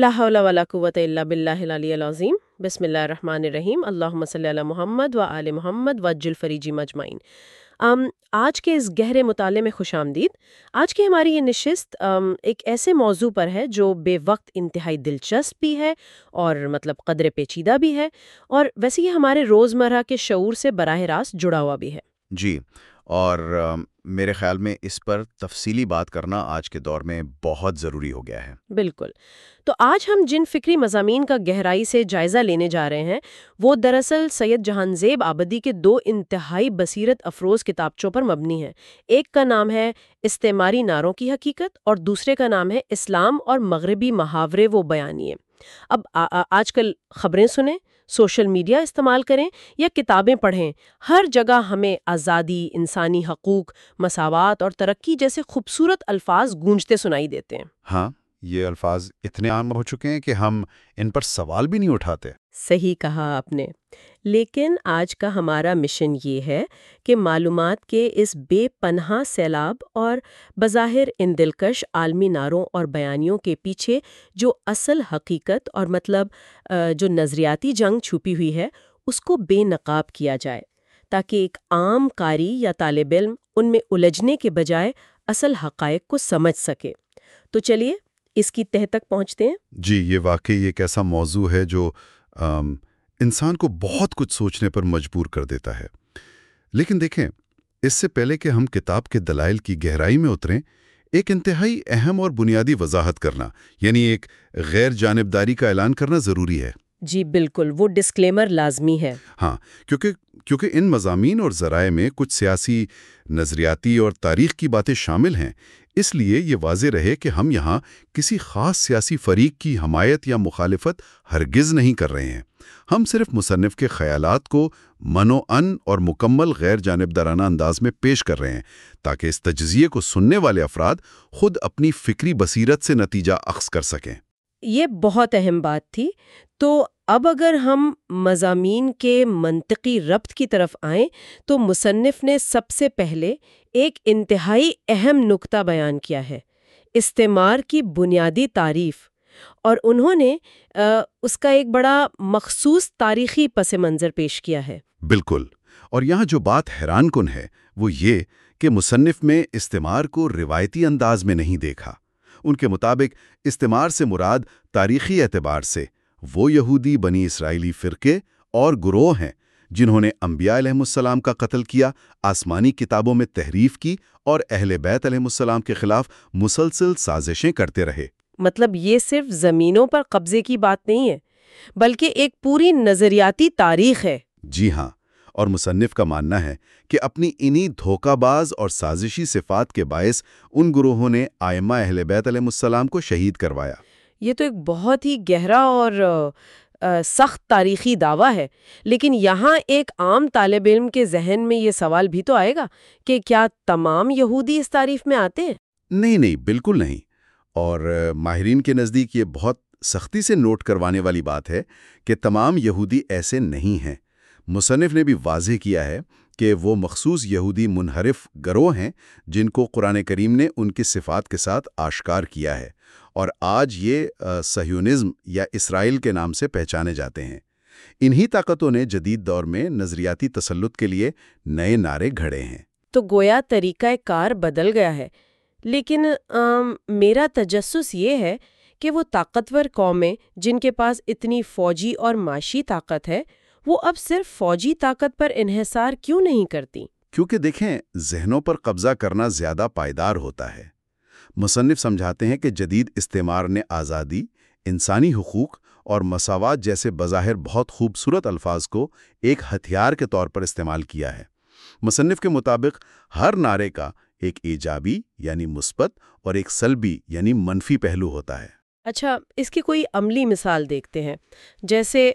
لا حول ولا قوت الا باللہ العلی العظیم۔ بسم اللہ الرحمن الرحیم۔ اللہم صلی علی محمد و آل محمد وجل فریجی مجمعین۔ ام، آج کے اس گہرے مطالعے میں خوش آمدید۔ آج کی ہماری یہ نشست، ام، ایک ایسے موضوع پر ہے جو بے وقت انتہائی دلچسپ بھی ہے اور مطلب قدر پیچیدہ بھی ہے اور ویسے یہ ہمارے روزمرہ کے شعور سے براہ راست جڑا ہوا بھی ہے۔ جی اور میرے خیال میں اس پر تفصیلی بات کرنا آج کے دور میں بہت ضروری ہو گیا ہے۔ بالکل۔ تو آج ہم جن فکری مضامین کا گہرائی سے جائزہ لینے جا رہے ہیں، وہ دراصل سید جہان زیب آبدی کے دو انتہائی بصیرت افروز کتابچوں پر مبنی ہیں۔ ایک کا نام ہے استعماری ناروں کی حقیقت اور دوسرے کا نام ہے اسلام اور مغربی محاورے و بیانیے۔ اب آ- آ- آج کل خبریں سنیں۔ سوشل میڈیا استعمال کریں یا کتابیں پڑھیں، ہر جگہ ہمیں آزادی، انسانی حقوق، مساوات اور ترقی جیسے خوبصورت الفاظ گونجتے سنائی دیتے ہیں۔ ہاں۔ یہ الفاظ اتنے عام ہو چکے ہیں کہ ہم ان پر سوال بھی نہیں اٹھاتے۔ صحیح کہا آپ نے۔ لیکن آج کا ہمارا مشن یہ ہے کہ معلومات کے اس بے پناہ سیلاب اور بظاہر ان دلکش عالمی نعروں اور بیانیوں کے پیچھے جو اصل حقیقت اور مطلب جو نظریاتی جنگ چھپی ہوئی ہے، اس کو بے نقاب کیا جائے تاکہ ایک عام قاری یا طالب علم ان میں الجھنے کے بجائے اصل حقائق کو سمجھ سکے۔ تو چلیے اس کی تہ تک پہنچتے ہیں؟ جی یہ واقعی ایک ایسا موضوع ہے جو آم، انسان کو بہت کچھ سوچنے پر مجبور کر دیتا ہے۔ لیکن دیکھیں اس سے پہلے کہ ہم کتاب کے دلائل کی گہرائی میں اتریں ایک انتہائی اہم اور بنیادی وضاحت کرنا یعنی ایک غیر جانبداری کا اعلان کرنا ضروری ہے۔ جی بالکل، وہ ڈسکلیمر لازمی ہے۔ ہاں کیونکہ کیونکہ ان مضامین اور ذرائع میں کچھ سیاسی نظریاتی اور تاریخ کی باتیں شامل ہیں، اس لیے یہ واضح رہے کہ ہم یہاں کسی خاص سیاسی فریق کی حمایت یا مخالفت ہرگز نہیں کر رہے ہیں۔ ہم صرف مصنف کے خیالات کو من و ان اور مکمل غیر جانبدارانہ انداز میں پیش کر رہے ہیں، تاکہ اس تجزیے کو سننے والے افراد خود اپنی فکری بصیرت سے نتیجہ اخذ کر سکیں۔ یہ بہت اہم بات تھی۔ تو اب اگر ہم مضامین کے منطقی ربط کی طرف آئیں تو مصنف نے سب سے پہلے ایک انتہائی اہم نکتہ بیان کیا ہے استعمار کی بنیادی تعریف۔ اور انہوں نے آ، اس کا ایک بڑا مخصوص تاریخی پس منظر پیش کیا ہے۔ بالکل۔ اور یہاں جو بات حیران کن ہے وہ یہ کہ مصنف میں استعمار کو روایتی انداز میں نہیں دیکھا۔ ان کے مطابق استعمار سے مراد تاریخی اعتبار سے۔ وہ یہودی بنی اسرائیلی فرقے اور گروہ ہیں جنہوں نے انبیاء علیہ السلام کا قتل کیا آسمانی کتابوں میں تحریف کی اور اہل بیت علیہ السلام کے خلاف مسلسل سازشیں کرتے رہے۔ مطلب یہ صرف زمینوں پر قبضے کی بات نہیں ہے بلکہ ایک پوری نظریاتی تاریخ ہے۔ جی ہاں۔ اور مصنف کا ماننا ہے کہ اپنی انہی دھوکہ باز اور سازشی صفات کے باعث ان گروہوں نے آئمہ اہل بیت علیہ السلام کو شہید کروایا۔ یہ تو ایک بہت ہی گہرا اور سخت تاریخی دعویٰ ہے۔ لیکن یہاں ایک عام طالب علم کے ذہن میں یہ سوال بھی تو آئے گا کہ کیا تمام یہودی اس تعریف میں آتے ہیں؟ نہیں نہیں بالکل نہیں۔ اور ماہرین کے نزدیک یہ بہت سختی سے نوٹ کروانے والی بات ہے کہ تمام یہودی ایسے نہیں ہیں۔ مصنف نے بھی واضح کیا ہے کہ وہ مخصوص یہودی منحرف گروہ ہیں جن کو قرآن کریم نے ان کی صفات کے ساتھ آشکار کیا ہے اور آج یہ آ، صہیونزم یا اسرائیل کے نام سے پہچانے جاتے ہیں۔ انہی طاقتوں نے جدید دور میں نظریاتی تسلط کے لیے نئے نعرے گھڑے ہیں۔ تو گویا طریقہ کار بدل گیا ہے۔ لیکن آم، میرا تجسس یہ ہے کہ وہ طاقتور قومیں جن کے پاس اتنی فوجی اور معاشی طاقت ہے وہ اب صرف فوجی طاقت پر انحصار کیوں نہیں کرتی؟ کیونکہ دیکھیں ذہنوں پر قبضہ کرنا زیادہ پائیدار ہوتا ہے۔ مصنف سمجھاتے ہیں کہ جدید استعمار نے آزادی انسانی حقوق اور مساوات جیسے بظاہر بہت خوبصورت الفاظ کو ایک ہتھیار کے طور پر استعمال کیا ہے۔ مصنف کے مطابق ہر نعرے کا ایک ایجابی یعنی مثبت اور ایک سلبی یعنی منفی پہلو ہوتا ہے۔ اچھا اس کی کوئی عملی مثال دیکھتے ہیں جیسے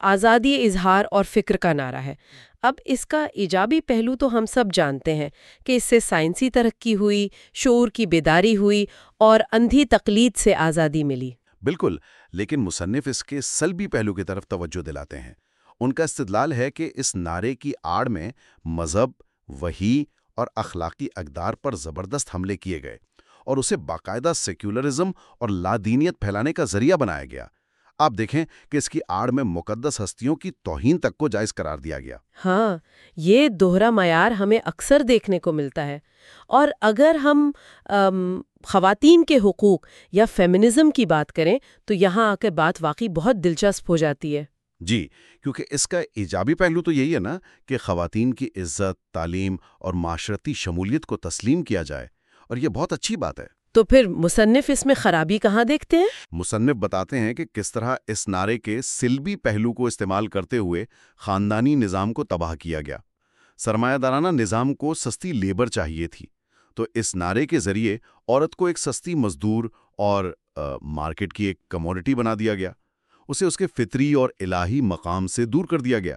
آزادی اظہار اور فکر کا نعرہ ہے۔ اب اس کا ایجابی پہلو تو ہم سب جانتے ہیں کہ اس سے سائنسی ترقی ہوئی، شعور کی بیداری ہوئی اور اندھی تقلید سے آزادی ملی۔ بالکل، لیکن مصنف اس کے سلبی پہلو کی طرف توجہ دلاتے ہیں۔ ان کا استدلال ہے کہ اس نعرے کی آڑ میں مذہب وہی اور اخلاقی اقدار پر زبردست حملے کیے گئے اور اسے باقاعدہ سیکولرزم اور لادینیت پھیلانے کا ذریعہ بنایا گیا۔ آپ دیکھیں کہ اس کی آڑ میں مقدس ہستیوں کی توہین تک کو جائز قرار دیا گیا۔ ہاں یہ دوہرا معیار ہمیں اکثر دیکھنے کو ملتا ہے۔ اور اگر ہم ام، خواتین کے حقوق یا فیمنزم کی بات کریں تو یہاں آ کے بات واقعی بہت دلچسپ ہو جاتی ہے۔ جی کیونکہ اس کا ایجابی پہلو تو یہی ہے نا کہ خواتین کی عزت تعلیم اور معاشرتی شمولیت کو تسلیم کیا جائے۔ اور یہ بہت اچھی بات ہے۔ تو پھر مصنف اس میں خرابی کہاں دیکھتے ہیں؟ مصنف بتاتے ہیں کہ کس طرح اس نعرے کے سلبی پہلو کو استعمال کرتے ہوئے خاندانی نظام کو تباہ کیا گیا۔ سرمایہ دارانہ نظام کو سستی لیبر چاہیے تھی۔ تو اس نعرے کے ذریعے عورت کو ایک سستی مزدور اور مارکیٹ کی ایک کموڈٹی بنا دیا گیا۔ اسے اس کے فطری اور الہی مقام سے دور کر دیا گیا۔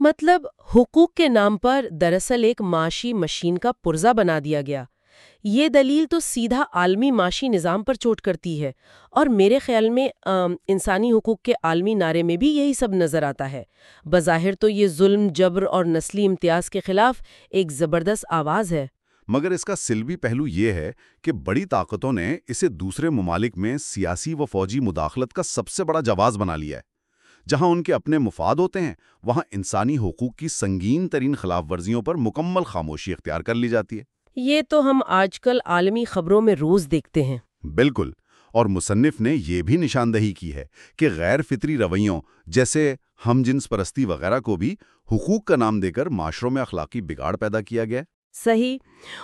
مطلب حقوق کے نام پر دراصل ایک معاشی مشین کا پرزہ بنا دیا گیا۔ یہ دلیل تو سیدھا عالمی معاشی نظام پر چوٹ کرتی ہے اور میرے خیال میں آم، انسانی حقوق کے عالمی نعرے میں بھی یہی سب نظر آتا ہے۔ بظاہر تو یہ ظلم جبر اور نسلی امتیاز کے خلاف ایک زبردست آواز ہے۔ مگر اس کا سلبی پہلو یہ ہے کہ بڑی طاقتوں نے اسے دوسرے ممالک میں سیاسی و فوجی مداخلت کا سب سے بڑا جواز بنا لیا ہے۔ جہاں ان کے اپنے مفاد ہوتے ہیں وہاں انسانی حقوق کی سنگین ترین خلاف ورزیوں پر مکمل خاموشی اختیار کر لی جاتی ہے۔ یہ تو ہم آج کل عالمی خبروں میں روز دیکھتے ہیں بالکل اور مصنف نے یہ بھی نشاندہی کی ہے کہ غیر فطری رویوں جیسے ہم جنس پرستی وغیرہ کو بھی حقوق کا نام دے کر معاشروں میں اخلاقی بگاڑ پیدا کیا گیا۔ صحیح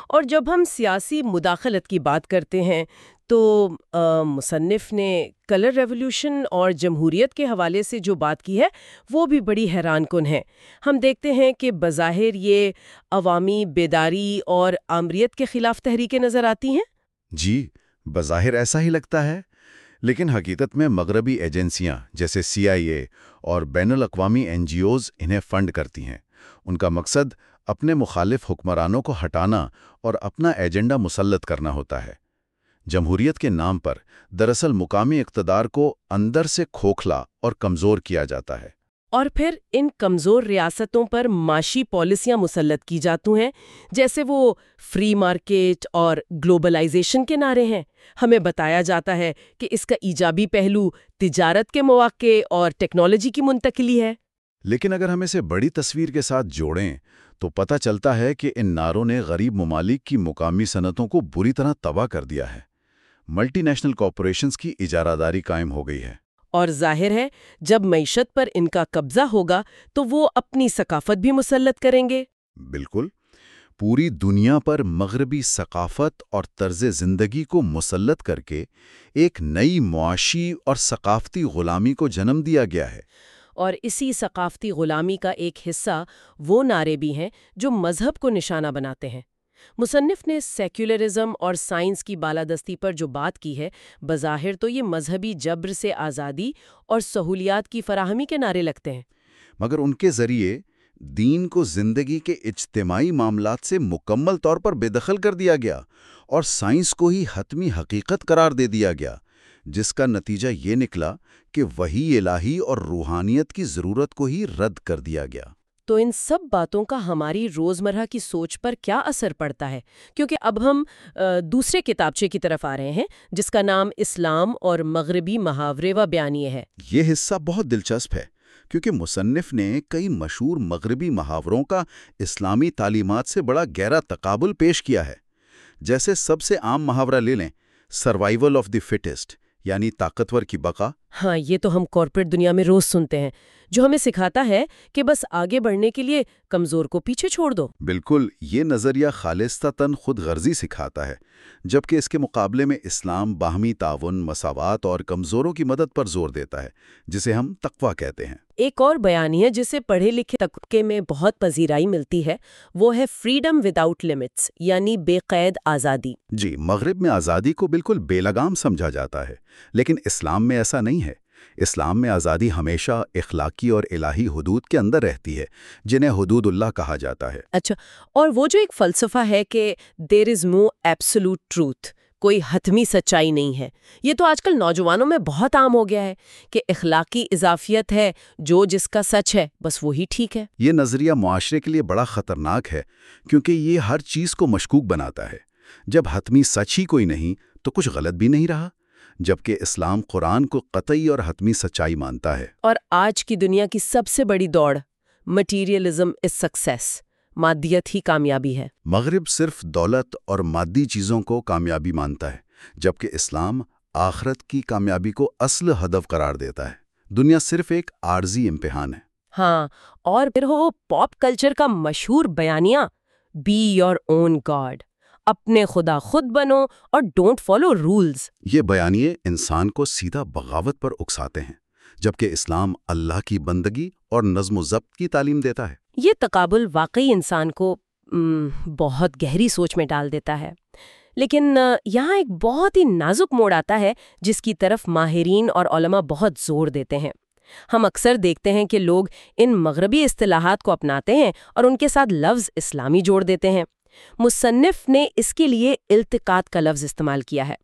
اور جب ہم سیاسی مداخلت کی بات کرتے ہیں تو آ، مصنف نے کلر ریولوشن اور جمہوریت کے حوالے سے جو بات کی ہے وہ بھی بڑی حیران کن ہے۔ ہم دیکھتے ہیں کہ بظاہر یہ عوامی بیداری اور آمریت کے خلاف تحریکیں نظر آتی ہیں۔ جی بظاہر ایسا ہی لگتا ہے۔ لیکن حقیقت میں مغربی ایجنسیاں جیسے سی آئی اے اور بین الاقوامی این جی اوز انہیں فنڈ کرتی ہیں۔ ان کا مقصد اپنے مخالف حکمرانوں کو ہٹانا اور اپنا ایجنڈا مسلط کرنا ہوتا ہے۔ جمہوریت کے نام پر دراصل مقامی اقتدار کو اندر سے کھوکھلا اور کمزور کیا جاتا ہے۔ اور پھر ان کمزور ریاستوں پر معاشی پالیسیاں مسلط کی جاتی ہیں جیسے وہ فری مارکیٹ اور گلوبلائزیشن کے نعرے ہیں۔ ہمیں بتایا جاتا ہے کہ اس کا ایجابی پہلو تجارت کے مواقع اور ٹیکنالوجی کی منتقلی ہے۔ لیکن اگر ہم اسے بڑی تصویر کے ساتھ جوڑیں تو پتہ چلتا ہے کہ ان نعروں نے غریب ممالک کی مقامی صنعتوں کو بری طرح تباہ کر دیا ہے۔ ملٹی نیشنل کارپوریشنز کی اجارہ داری قائم ہو گئی ہے۔ اور ظاہر ہے جب معیشت پر ان کا قبضہ ہوگا تو وہ اپنی ثقافت بھی مسلط کریں گے۔ بالکل۔ پوری دنیا پر مغربی ثقافت اور طرز زندگی کو مسلط کر کے ایک نئی معاشی اور ثقافتی غلامی کو جنم دیا گیا ہے۔ اور اسی ثقافتی غلامی کا ایک حصہ وہ نعرے بھی ہیں جو مذہب کو نشانہ بناتے ہیں۔ مصنف نے سیکولرزم اور سائنس کی بالادستی پر جو بات کی ہے، بظاہر تو یہ مذہبی جبر سے آزادی اور سہولیات کی فراہمی کے نعرے لگتے ہیں۔ مگر ان کے ذریعے دین کو زندگی کے اجتماعی معاملات سے مکمل طور پر بے دخل کر دیا گیا اور سائنس کو ہی حتمی حقیقت قرار دے دیا گیا، جس کا نتیجہ یہ نکلا کہ وہی الہی اور روحانیت کی ضرورت کو ہی رد کر دیا گیا۔ تو ان سب باتوں کا ہماری روزمرہ کی سوچ پر کیا اثر پڑتا ہے؟ کیونکہ اب ہم دوسرے کتابچے کی طرف آ رہے ہیں، جس کا نام اسلام اور مغربی محاورے و بیانیے ہے یہ حصہ بہت دلچسپ ہے، کیونکہ مصنف نے کئی مشہور مغربی محاوروں کا اسلامی تعلیمات سے بڑا گہرا تقابل پیش کیا ہے۔ جیسے سب سے عام محاورہ لے لیں سروائیول آف دی فٹسٹ یعنی طاقتور کی بقا ہاں یہ تو ہم کارپوریٹ دنیا میں روز سنتے ہیں جو ہمیں سکھاتا ہے کہ بس آگے بڑھنے کے لیے کمزور کو پیچھے چھوڑ دو۔ بالکل یہ نظریہ خالصتاً خود غرضی سکھاتا ہے جبکہ اس کے مقابلے میں اسلام باہمی تعاون مساوات اور کمزوروں کی مدد پر زور دیتا ہے جسے ہم تقوی کہتے ہیں۔ ایک اور بیانیہ جسے پڑھے لکھے طبقے میں بہت پذیرائی ملتی ہے وہ ہے فریڈم وداؤٹ لمٹس یعنی بے قید آزادی۔ جی مغرب میں آزادی کو بالکل بے لگام سمجھا جاتا ہے لیکن اسلام میں ایسا نہیں ہے۔ اسلام میں آزادی ہمیشہ اخلاقی اور الہی حدود کے اندر رہتی ہے جنہیں حدود اللہ کہا جاتا ہے۔ اچھا اور وہ جو ایک فلسفہ ہے کہ دیر از نو ایبسولوٹ ٹروتھ کوئی حتمی سچائی نہیں ہے یہ تو آج کل نوجوانوں میں بہت عام ہو گیا ہے کہ اخلاقی اضافیت ہے جو جس کا سچ ہے بس وہی ٹھیک ہے۔ یہ نظریہ معاشرے کے لیے بڑا خطرناک ہے کیونکہ یہ ہر چیز کو مشکوک بناتا ہے۔ جب حتمی سچ ہی کوئی نہیں تو کچھ غلط بھی نہیں رہا؟ جبکہ اسلام قرآن کو قطعی اور حتمی سچائی مانتا ہے۔ اور آج کی دنیا کی سب سے بڑی دوڑ مٹیریلزم از سکسیس مادیت ہی کامیابی ہے۔ مغرب صرف دولت اور مادی چیزوں کو کامیابی مانتا ہے جبکہ اسلام آخرت کی کامیابی کو اصل ہدف قرار دیتا ہے۔ دنیا صرف ایک عارضی امتحان ہے۔ ہاں اور پھر ہو پاپ کلچر کا مشہور بیانیہ بی یور اون گاڈ اپنے خدا خود بنو اور ڈونٹ فالو رولز یہ بیانیے انسان کو سیدھا بغاوت پر اکساتے ہیں جبکہ اسلام اللہ کی بندگی اور نظم و ضبط کی تعلیم دیتا ہے۔ یہ تقابل واقعی انسان کو بہت گہری سوچ میں ڈال دیتا ہے۔ لیکن یہاں ایک بہت ہی نازک موڑ آتا ہے جس کی طرف ماہرین اور علماء بہت زور دیتے ہیں۔ ہم اکثر دیکھتے ہیں کہ لوگ ان مغربی اصطلاحات کو اپناتے ہیں اور ان کے ساتھ لفظ اسلامی جوڑ دیتے ہیں۔ مصنف نے اس کے لیے التقاط کا لفظ استعمال کیا ہے۔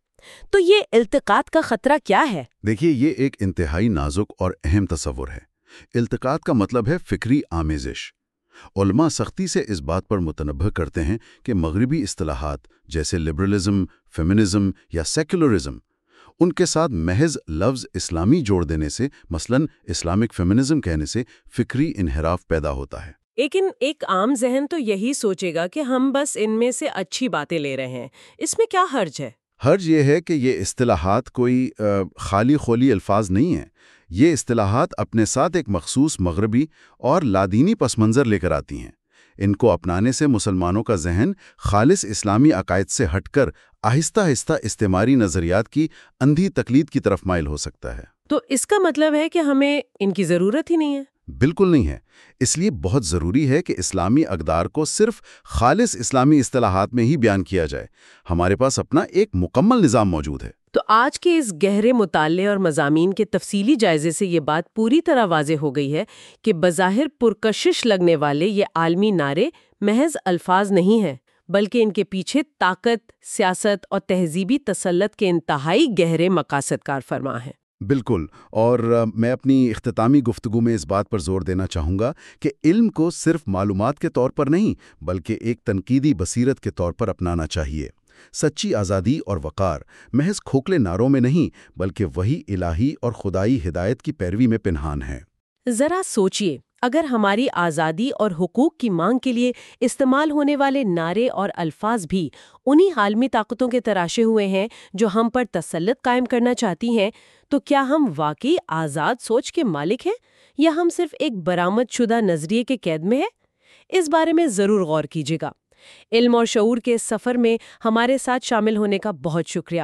تو یہ التقاط کا خطرہ کیا ہے؟ دیکھیے، یہ ایک انتہائی نازک اور اہم تصور ہے۔ التقاط کا مطلب ہے فکری آمیزش۔ علماء سختی سے اس بات پر متنبع کرتے ہیں کہ مغربی اصطلاحات جیسے لبرلزم، فیمنزم یا سیکولرزم، ان کے ساتھ محض لفظ اسلامی جوڑ دینے سے، مثلا اسلامک فیمنزم کہنے سے، فکری انحراف پیدا ہوتا ہے۔ لیکن ایک عام ذہن تو یہی سوچے گا کہ ہم بس ان میں سے اچھی باتیں لے رہے ہیں۔ اس میں کیا حرج ہے؟ حرج یہ ہے کہ یہ اصطلاحات کوئی خالی خولی الفاظ نہیں ہیں۔ یہ اصطلاحات اپنے ساتھ ایک مخصوص مغربی اور لادینی پس منظر لے کر آتی ہیں۔ ان کو اپنانے سے مسلمانوں کا ذہن خالص اسلامی عقائد سے ہٹ کر آہستہ آہستہ استعماری نظریات کی اندھی تقلید کی طرف مائل ہو سکتا ہے۔ تو اس کا مطلب ہے کہ ہمیں ان کی ضرورت ہی نہیں ہے؟ بالکل نہیں ہے۔ اس لیے بہت ضروری ہے کہ اسلامی اقدار کو صرف خالص اسلامی اصطلاحات میں ہی بیان کیا جائے۔ ہمارے پاس اپنا ایک مکمل نظام موجود ہے۔ تو آج کے اس گہرے مطالعے اور مضامین کے تفصیلی جائزے سے یہ بات پوری طرح واضح ہو گئی ہے کہ بظاہر پرکشش لگنے والے یہ عالمی نعرے محض الفاظ نہیں ہیں، بلکہ ان کے پیچھے طاقت، سیاست اور تہذیبی تسلط کے انتہائی گہرے مقاصد کار فرما ہیں۔ بالکل، اور میں اپنی اختتامی گفتگو میں اس بات پر زور دینا چاہوں گا کہ علم کو صرف معلومات کے طور پر نہیں، بلکہ ایک تنقیدی بصیرت کے طور پر اپنانا چاہیے۔ سچی آزادی اور وقار، محض کھوکھلے ناروں میں نہیں، بلکہ وہی الہی اور خدائی ہدایت کی پیروی میں پنہان ہے۔ ذرا سوچیے اگر ہماری آزادی اور حقوق کی مانگ کے لیے استعمال ہونے والے نعرے اور الفاظ بھی انہی عالمی طاقتوں کے تراشے ہوئے ہیں جو ہم پر تسلط قائم کرنا چاہتی ہیں، تو کیا ہم واقعی آزاد سوچ کے مالک ہیں یا ہم صرف ایک برآمد شدہ نظریے کے قید میں ہیں؟ اس بارے میں ضرور غور کیجیے گا۔ علم اور شعور کے سفر میں ہمارے ساتھ شامل ہونے کا بہت شکریہ۔